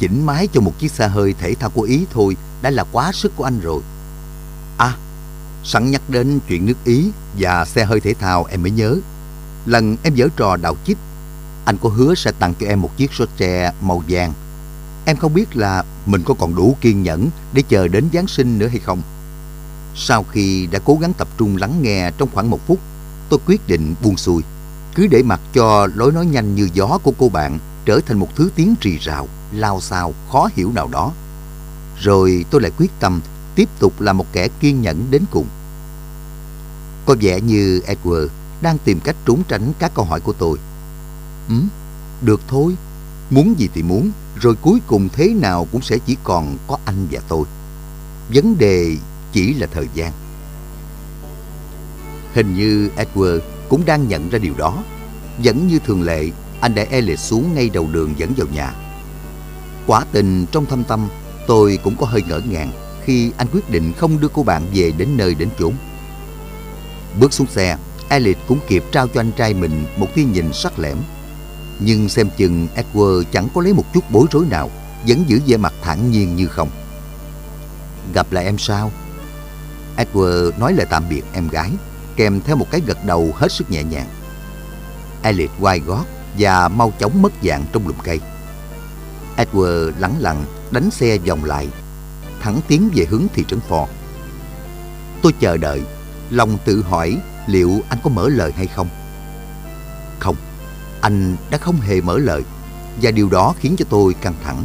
chỉnh máy cho một chiếc xe hơi thể thao của Ý thôi đã là quá sức của anh rồi. À, sẵn nhắc đến chuyện nước Ý và xe hơi thể thao em mới nhớ. Lần em dở trò đào chích, anh có hứa sẽ tặng cho em một chiếc số tre màu vàng. Em không biết là mình có còn đủ kiên nhẫn để chờ đến Giáng sinh nữa hay không. Sau khi đã cố gắng tập trung lắng nghe trong khoảng một phút, tôi quyết định buông xuôi. Cứ để mặc cho lối nói nhanh như gió của cô bạn trở thành một thứ tiếng rì rào, lao xao, khó hiểu nào đó. Rồi tôi lại quyết tâm tiếp tục là một kẻ kiên nhẫn đến cùng. Có vẻ như Edward đang tìm cách trốn tránh các câu hỏi của tôi. Ừ, được thôi, muốn gì thì muốn, rồi cuối cùng thế nào cũng sẽ chỉ còn có anh và tôi. Vấn đề chỉ là thời gian. Hình như Edward cũng đang nhận ra điều đó. Vẫn như thường lệ, anh để Elliot xuống ngay đầu đường dẫn vào nhà. Quả tình trong thâm tâm, tôi cũng có hơi ngỡ ngàng khi anh quyết định không đưa cô bạn về đến nơi đến chốn. Bước xuống xe, Elliot cũng kịp trao cho anh trai mình một tia nhìn sắc lẻm. Nhưng xem chừng Edward chẳng có lấy một chút bối rối nào, vẫn giữ vẻ mặt thản nhiên như không. Gặp lại em sao? Edward nói lời tạm biệt em gái, kèm theo một cái gật đầu hết sức nhẹ nhàng. Elliot quay gót và mau chóng mất dạng trong lùm cây. Edward lắng lặng đánh xe vòng lại, thẳng tiến về hướng thị trấn Ford. Tôi chờ đợi, lòng tự hỏi liệu anh có mở lời hay không. Không, anh đã không hề mở lời và điều đó khiến cho tôi căng thẳng.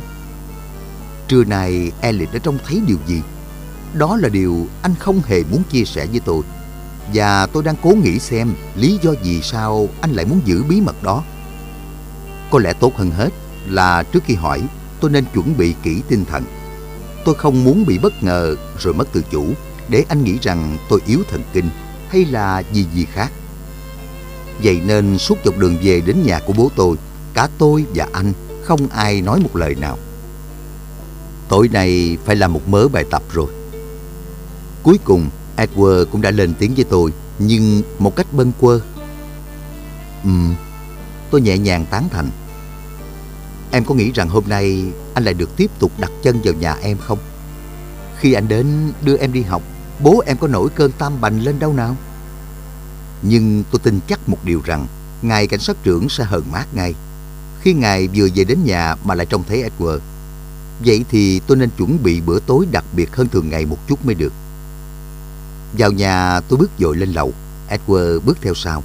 Trưa nay Elliot đã trông thấy điều gì? Đó là điều anh không hề muốn chia sẻ với tôi. Và tôi đang cố nghĩ xem lý do gì sao anh lại muốn giữ bí mật đó. Có lẽ tốt hơn hết là trước khi hỏi tôi nên chuẩn bị kỹ tinh thần. Tôi không muốn bị bất ngờ rồi mất tự chủ để anh nghĩ rằng tôi yếu thần kinh hay là gì gì khác. Vậy nên suốt dọc đường về đến nhà của bố tôi, cả tôi và anh không ai nói một lời nào. Tối nay phải làm một mớ bài tập rồi. Cuối cùng, Edward cũng đã lên tiếng với tôi, nhưng một cách bâng quơ. Ừm, tôi nhẹ nhàng tán thành. Em có nghĩ rằng hôm nay anh lại được tiếp tục đặt chân vào nhà em không? Khi anh đến đưa em đi học, bố em có nổi cơn tam bành lên đâu nào? Nhưng tôi tin chắc một điều rằng Ngài cảnh sát trưởng sẽ hờn mát ngay. Khi Ngài vừa về đến nhà mà lại trông thấy Edward Vậy thì tôi nên chuẩn bị bữa tối đặc biệt hơn thường ngày một chút mới được. Vào nhà tôi bước dội lên lầu. Edward bước theo sau.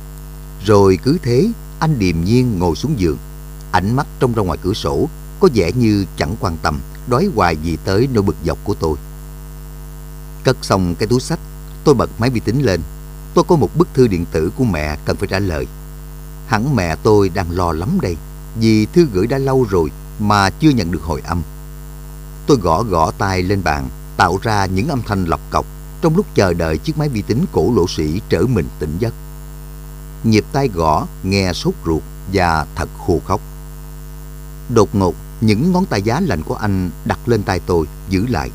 Rồi cứ thế anh điềm nhiên ngồi xuống giường. Ánh mắt trông ra ngoài cửa sổ, Có vẻ như chẳng quan tâm, Đói hoài gì tới nỗi bực dọc của tôi. Cất xong cái túi sách, Tôi bật máy vi tính lên. Tôi có một bức thư điện tử của mẹ cần phải trả lời. Hẳn mẹ tôi đang lo lắm đây, Vì thư gửi đã lâu rồi Mà chưa nhận được hồi âm. Tôi gõ gõ tay lên bàn, Tạo ra những âm thanh lọc cọc Trong lúc chờ đợi chiếc máy vi tính cổ lỗ sĩ trở mình tỉnh giấc. Nhịp tay gõ, nghe sốt ruột Và thật khô khóc. Đột ngột những ngón tay giá lạnh của anh đặt lên tay tôi giữ lại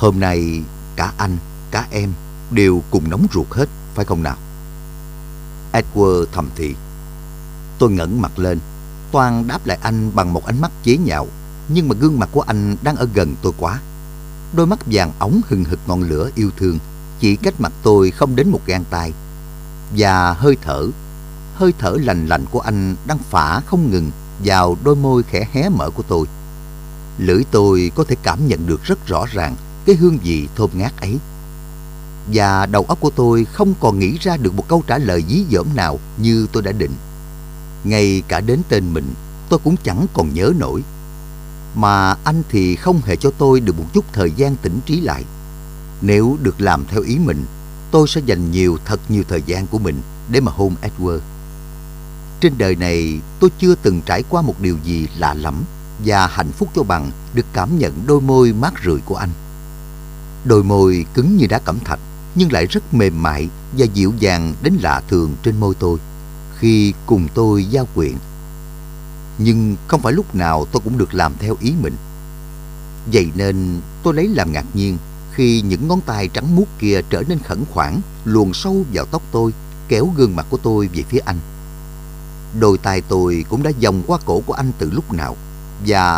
Hôm nay cả anh, cả em đều cùng nóng ruột hết, phải không nào? Edward thầm thì. Tôi ngẩng mặt lên, toan đáp lại anh bằng một ánh mắt chế nhạo, nhưng mà gương mặt của anh đang ở gần tôi quá. Đôi mắt vàng ống hừng hực ngọn lửa yêu thương, chỉ cách mặt tôi không đến một gang tay. Và hơi thở, hơi thở lành lạnh của anh đang phả không ngừng vào đôi môi khẽ hé mở của tôi. Lưỡi tôi có thể cảm nhận được rất rõ ràng cái hương vị thơm ngát ấy và đầu óc của tôi không còn nghĩ ra được một câu trả lời dí dỏm nào như tôi đã định. Ngay cả đến tên mình, tôi cũng chẳng còn nhớ nổi. Mà anh thì không hề cho tôi được một chút thời gian tỉnh trí lại. Nếu được làm theo ý mình, tôi sẽ dành nhiều thật nhiều thời gian của mình để mà hôn Edward. Trên đời này, tôi chưa từng trải qua một điều gì lạ lắm và hạnh phúc cho bằng được cảm nhận đôi môi mát rượi của anh. Đôi môi cứng như đá cẩm thạch, nhưng lại rất mềm mại và dịu dàng đến lạ thường trên môi tôi khi cùng tôi giao quyện. Nhưng không phải lúc nào tôi cũng được làm theo ý mình. Vậy nên tôi lấy làm ngạc nhiên khi những ngón tay trắng muốt kia trở nên khẩn khoản luồn sâu vào tóc tôi, kéo gương mặt của tôi về phía anh. Đôi tay tôi cũng đã vòng qua cổ của anh từ lúc nào. Và